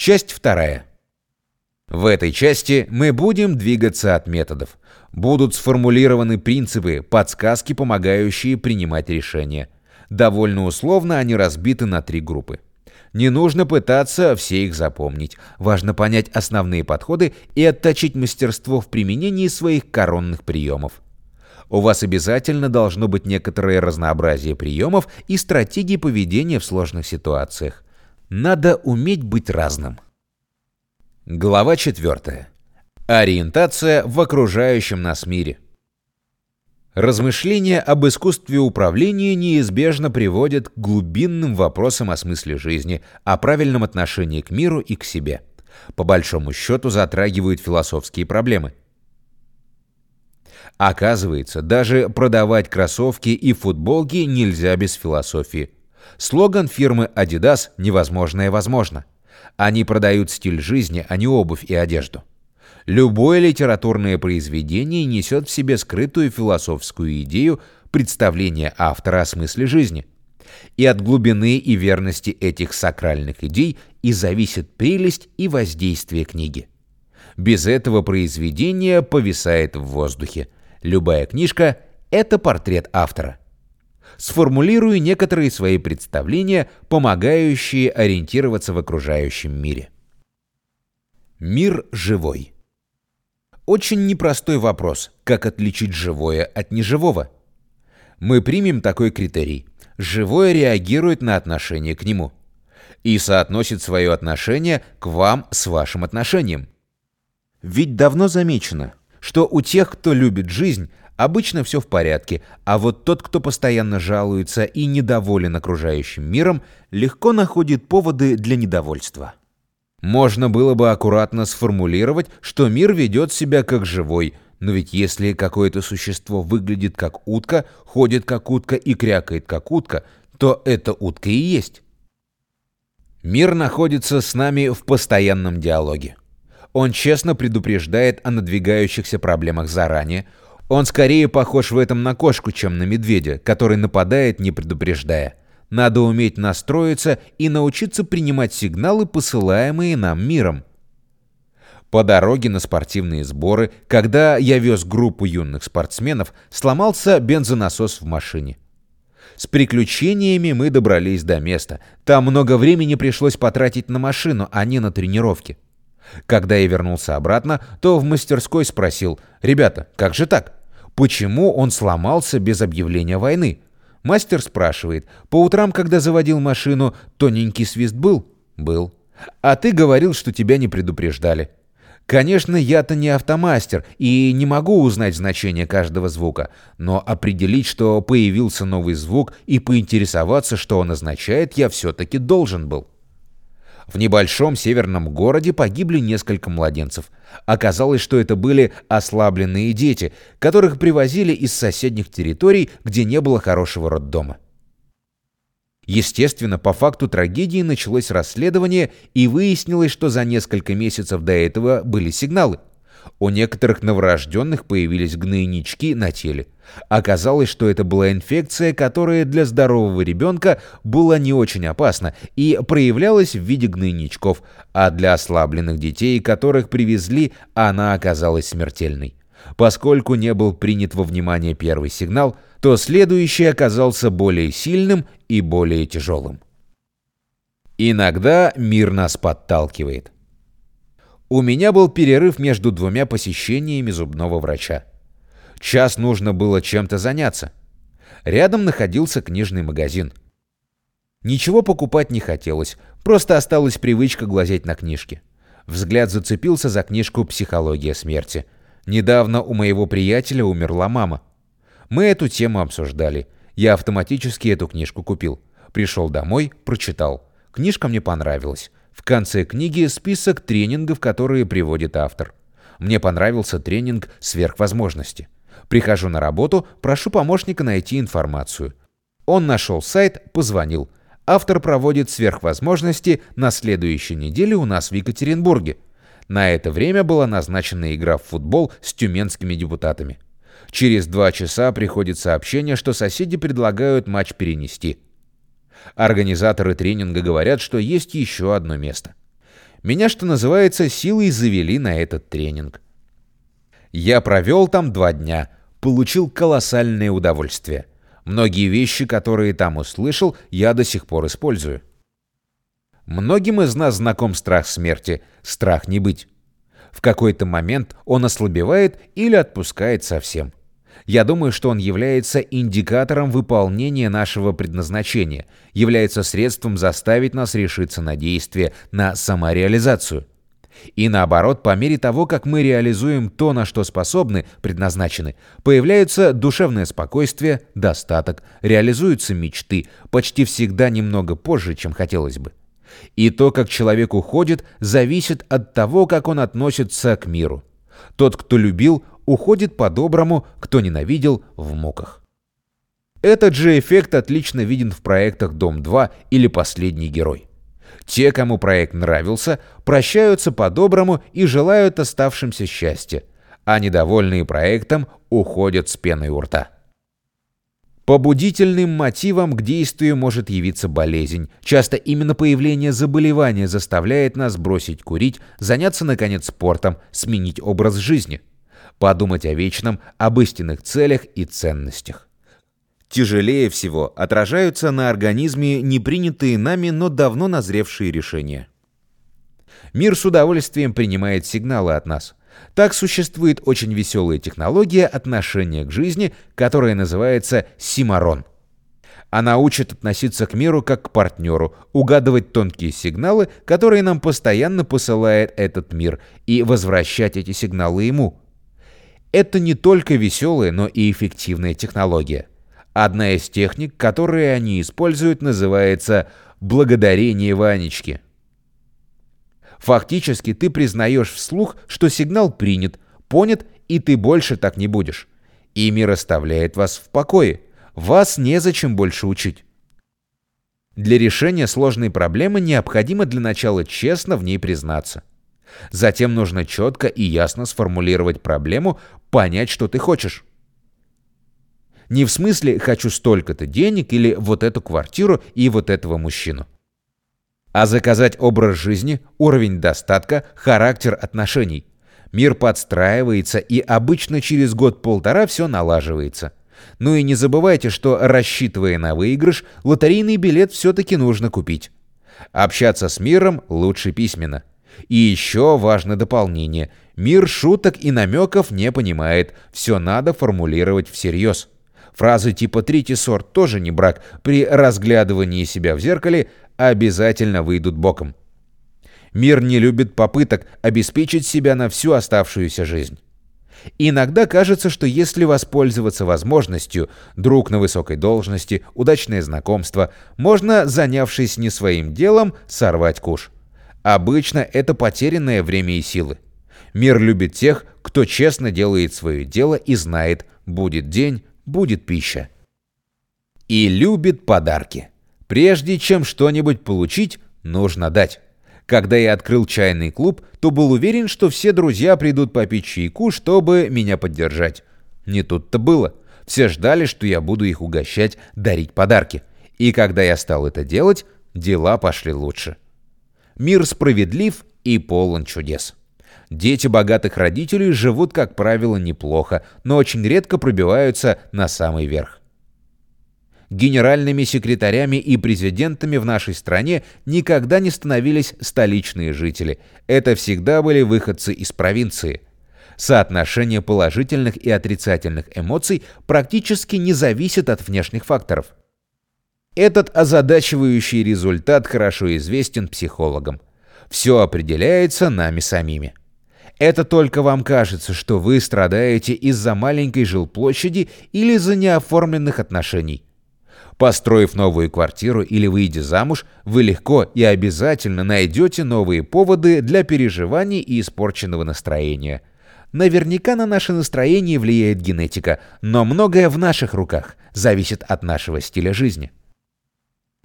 Часть вторая. В этой части мы будем двигаться от методов. Будут сформулированы принципы, подсказки, помогающие принимать решения. Довольно условно они разбиты на три группы. Не нужно пытаться все их запомнить. Важно понять основные подходы и отточить мастерство в применении своих коронных приемов. У вас обязательно должно быть некоторое разнообразие приемов и стратегий поведения в сложных ситуациях. Надо уметь быть разным. Глава 4. Ориентация в окружающем нас мире. Размышления об искусстве управления неизбежно приводят к глубинным вопросам о смысле жизни, о правильном отношении к миру и к себе. По большому счету затрагивают философские проблемы. Оказывается, даже продавать кроссовки и футболки нельзя без философии. Слоган фирмы Adidas «Невозможное возможно». Они продают стиль жизни, а не обувь и одежду. Любое литературное произведение несет в себе скрытую философскую идею представления автора о смысле жизни. И от глубины и верности этих сакральных идей и зависит прелесть и воздействие книги. Без этого произведение повисает в воздухе. Любая книжка – это портрет автора сформулирую некоторые свои представления, помогающие ориентироваться в окружающем мире. Мир живой. Очень непростой вопрос, как отличить живое от неживого. Мы примем такой критерий. Живое реагирует на отношение к нему и соотносит свое отношение к вам с вашим отношением. Ведь давно замечено, что у тех, кто любит жизнь, Обычно все в порядке, а вот тот, кто постоянно жалуется и недоволен окружающим миром, легко находит поводы для недовольства. Можно было бы аккуратно сформулировать, что мир ведет себя как живой, но ведь если какое-то существо выглядит как утка, ходит как утка и крякает как утка, то это утка и есть. Мир находится с нами в постоянном диалоге. Он честно предупреждает о надвигающихся проблемах заранее, он скорее похож в этом на кошку, чем на медведя, который нападает, не предупреждая. Надо уметь настроиться и научиться принимать сигналы, посылаемые нам миром. По дороге на спортивные сборы, когда я вез группу юных спортсменов, сломался бензонасос в машине. С приключениями мы добрались до места. Там много времени пришлось потратить на машину, а не на тренировки. Когда я вернулся обратно, то в мастерской спросил, «Ребята, как же так? Почему он сломался без объявления войны? Мастер спрашивает. По утрам, когда заводил машину, тоненький свист был? Был. А ты говорил, что тебя не предупреждали. Конечно, я-то не автомастер и не могу узнать значение каждого звука, но определить, что появился новый звук и поинтересоваться, что он означает, я все-таки должен был. В небольшом северном городе погибли несколько младенцев. Оказалось, что это были ослабленные дети, которых привозили из соседних территорий, где не было хорошего роддома. Естественно, по факту трагедии началось расследование, и выяснилось, что за несколько месяцев до этого были сигналы. У некоторых новорожденных появились гнойнички на теле. Оказалось, что это была инфекция, которая для здорового ребенка была не очень опасна и проявлялась в виде гнойничков, а для ослабленных детей, которых привезли, она оказалась смертельной. Поскольку не был принят во внимание первый сигнал, то следующий оказался более сильным и более тяжелым. Иногда мир нас подталкивает. У меня был перерыв между двумя посещениями зубного врача. Час нужно было чем-то заняться. Рядом находился книжный магазин. Ничего покупать не хотелось, просто осталась привычка глазеть на книжки. Взгляд зацепился за книжку «Психология смерти». Недавно у моего приятеля умерла мама. Мы эту тему обсуждали. Я автоматически эту книжку купил. Пришел домой, прочитал. Книжка мне понравилась. В конце книги список тренингов, которые приводит автор. Мне понравился тренинг «Сверхвозможности». Прихожу на работу, прошу помощника найти информацию. Он нашел сайт, позвонил. Автор проводит сверхвозможности на следующей неделе у нас в Екатеринбурге. На это время была назначена игра в футбол с тюменскими депутатами. Через два часа приходит сообщение, что соседи предлагают матч перенести. Организаторы тренинга говорят, что есть еще одно место. Меня, что называется, силой завели на этот тренинг. Я провел там два дня, получил колоссальное удовольствие. Многие вещи, которые там услышал, я до сих пор использую. Многим из нас знаком страх смерти, страх не быть. В какой-то момент он ослабевает или отпускает совсем. Я думаю, что он является индикатором выполнения нашего предназначения, является средством заставить нас решиться на действие, на самореализацию. И наоборот, по мере того, как мы реализуем то, на что способны, предназначены, появляется душевное спокойствие, достаток, реализуются мечты, почти всегда немного позже, чем хотелось бы. И то, как человек уходит, зависит от того, как он относится к миру. Тот, кто любил, уходит по-доброму, кто ненавидел – в муках. Этот же эффект отлично виден в проектах «Дом-2» или «Последний герой». Те, кому проект нравился, прощаются по-доброму и желают оставшимся счастья, а недовольные проектом уходят с пеной у рта. Побудительным мотивом к действию может явиться болезнь. Часто именно появление заболевания заставляет нас бросить курить, заняться, наконец, спортом, сменить образ жизни. Подумать о вечном, об истинных целях и ценностях. Тяжелее всего отражаются на организме непринятые нами, но давно назревшие решения. Мир с удовольствием принимает сигналы от нас – так существует очень веселая технология отношения к жизни, которая называется симарон. Она учит относиться к миру как к партнеру, угадывать тонкие сигналы, которые нам постоянно посылает этот мир, и возвращать эти сигналы ему. Это не только веселая, но и эффективная технология. Одна из техник, которые они используют, называется «благодарение Ванечки». Фактически ты признаешь вслух, что сигнал принят, понят, и ты больше так не будешь. И мир оставляет вас в покое. Вас незачем больше учить. Для решения сложной проблемы необходимо для начала честно в ней признаться. Затем нужно четко и ясно сформулировать проблему, понять, что ты хочешь. Не в смысле «хочу столько-то денег» или «вот эту квартиру и вот этого мужчину» а заказать образ жизни, уровень достатка, характер отношений. Мир подстраивается, и обычно через год-полтора все налаживается. Ну и не забывайте, что, рассчитывая на выигрыш, лотерейный билет все-таки нужно купить. Общаться с миром лучше письменно. И еще важно дополнение. Мир шуток и намеков не понимает, все надо формулировать всерьез. Фразы типа «третий сорт» тоже не брак. При разглядывании себя в зеркале обязательно выйдут боком. Мир не любит попыток обеспечить себя на всю оставшуюся жизнь. Иногда кажется, что если воспользоваться возможностью, друг на высокой должности, удачное знакомство, можно, занявшись не своим делом, сорвать куш. Обычно это потерянное время и силы. Мир любит тех, кто честно делает свое дело и знает, будет день, будет пища. И любит подарки. Прежде чем что-нибудь получить, нужно дать. Когда я открыл чайный клуб, то был уверен, что все друзья придут попить чайку, чтобы меня поддержать. Не тут-то было. Все ждали, что я буду их угощать, дарить подарки. И когда я стал это делать, дела пошли лучше. Мир справедлив и полон чудес. Дети богатых родителей живут, как правило, неплохо, но очень редко пробиваются на самый верх. Генеральными секретарями и президентами в нашей стране никогда не становились столичные жители. Это всегда были выходцы из провинции. Соотношение положительных и отрицательных эмоций практически не зависит от внешних факторов. Этот озадачивающий результат хорошо известен психологам. Все определяется нами самими. Это только вам кажется, что вы страдаете из-за маленькой жилплощади или из-за неоформленных отношений. Построив новую квартиру или выйдя замуж, вы легко и обязательно найдете новые поводы для переживаний и испорченного настроения. Наверняка на наше настроение влияет генетика, но многое в наших руках зависит от нашего стиля жизни.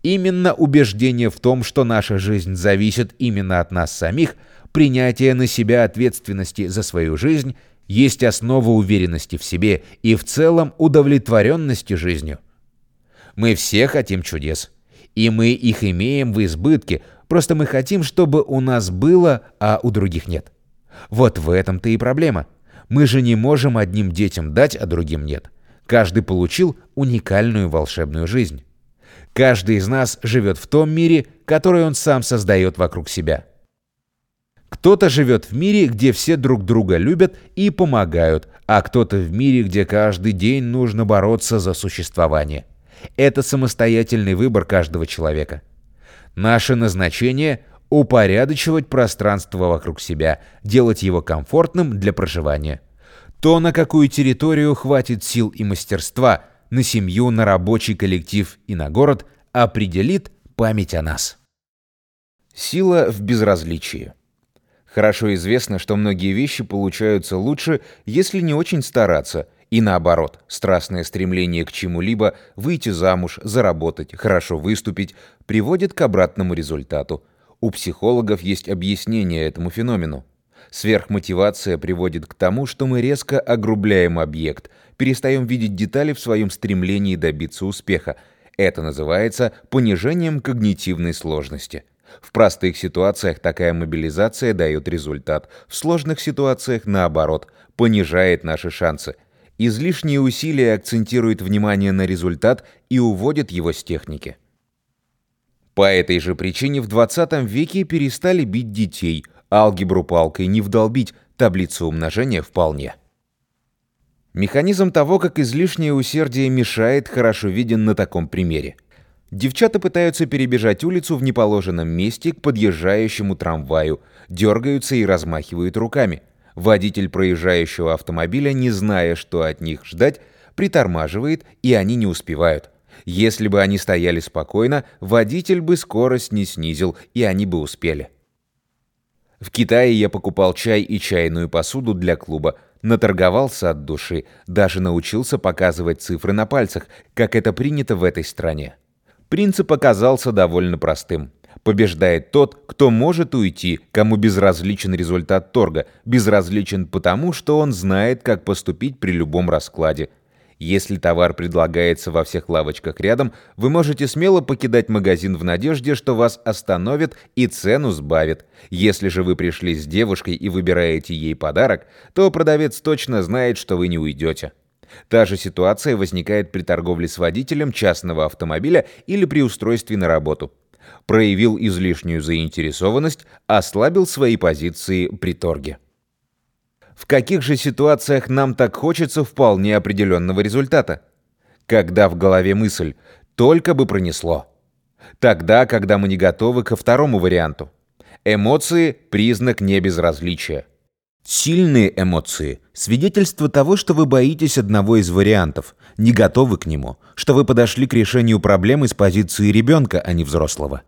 Именно убеждение в том, что наша жизнь зависит именно от нас самих, принятие на себя ответственности за свою жизнь, есть основа уверенности в себе и в целом удовлетворенности жизнью. Мы все хотим чудес. И мы их имеем в избытке, Просто мы хотим, чтобы у нас было, а у других нет. Вот в этом-то и проблема. Мы же не можем одним детям дать, а другим нет. Каждый получил уникальную волшебную жизнь. Каждый из нас живет в том мире, который он сам создает вокруг себя. Кто-то живет в мире, где все друг друга любят и помогают, а кто-то в мире, где каждый день нужно бороться за существование. Это самостоятельный выбор каждого человека. Наше назначение – упорядочивать пространство вокруг себя, делать его комфортным для проживания. То, на какую территорию хватит сил и мастерства, на семью, на рабочий коллектив и на город, определит память о нас. Сила в безразличии. Хорошо известно, что многие вещи получаются лучше, если не очень стараться, и наоборот, страстное стремление к чему-либо, выйти замуж, заработать, хорошо выступить, приводит к обратному результату. У психологов есть объяснение этому феномену. Сверхмотивация приводит к тому, что мы резко огрубляем объект, перестаем видеть детали в своем стремлении добиться успеха. Это называется понижением когнитивной сложности. В простых ситуациях такая мобилизация дает результат, в сложных ситуациях, наоборот, понижает наши шансы. Излишние усилия акцентируют внимание на результат и уводят его с техники. По этой же причине в 20 веке перестали бить детей, алгебру палкой не вдолбить, таблицу умножения вполне. Механизм того, как излишнее усердие мешает, хорошо виден на таком примере – Девчата пытаются перебежать улицу в неположенном месте к подъезжающему трамваю, дергаются и размахивают руками. Водитель проезжающего автомобиля, не зная, что от них ждать, притормаживает, и они не успевают. Если бы они стояли спокойно, водитель бы скорость не снизил, и они бы успели. В Китае я покупал чай и чайную посуду для клуба, наторговался от души, даже научился показывать цифры на пальцах, как это принято в этой стране. Принцип оказался довольно простым. Побеждает тот, кто может уйти, кому безразличен результат торга, безразличен потому, что он знает, как поступить при любом раскладе. Если товар предлагается во всех лавочках рядом, вы можете смело покидать магазин в надежде, что вас остановят и цену сбавят. Если же вы пришли с девушкой и выбираете ей подарок, то продавец точно знает, что вы не уйдете. Та же ситуация возникает при торговле с водителем частного автомобиля или при устройстве на работу. Проявил излишнюю заинтересованность, ослабил свои позиции при торге. В каких же ситуациях нам так хочется вполне определенного результата? Когда в голове мысль «только бы пронесло». Тогда, когда мы не готовы ко второму варианту. Эмоции – признак небезразличия. Сильные эмоции – свидетельство того, что вы боитесь одного из вариантов, не готовы к нему, что вы подошли к решению проблемы с позиции ребенка, а не взрослого.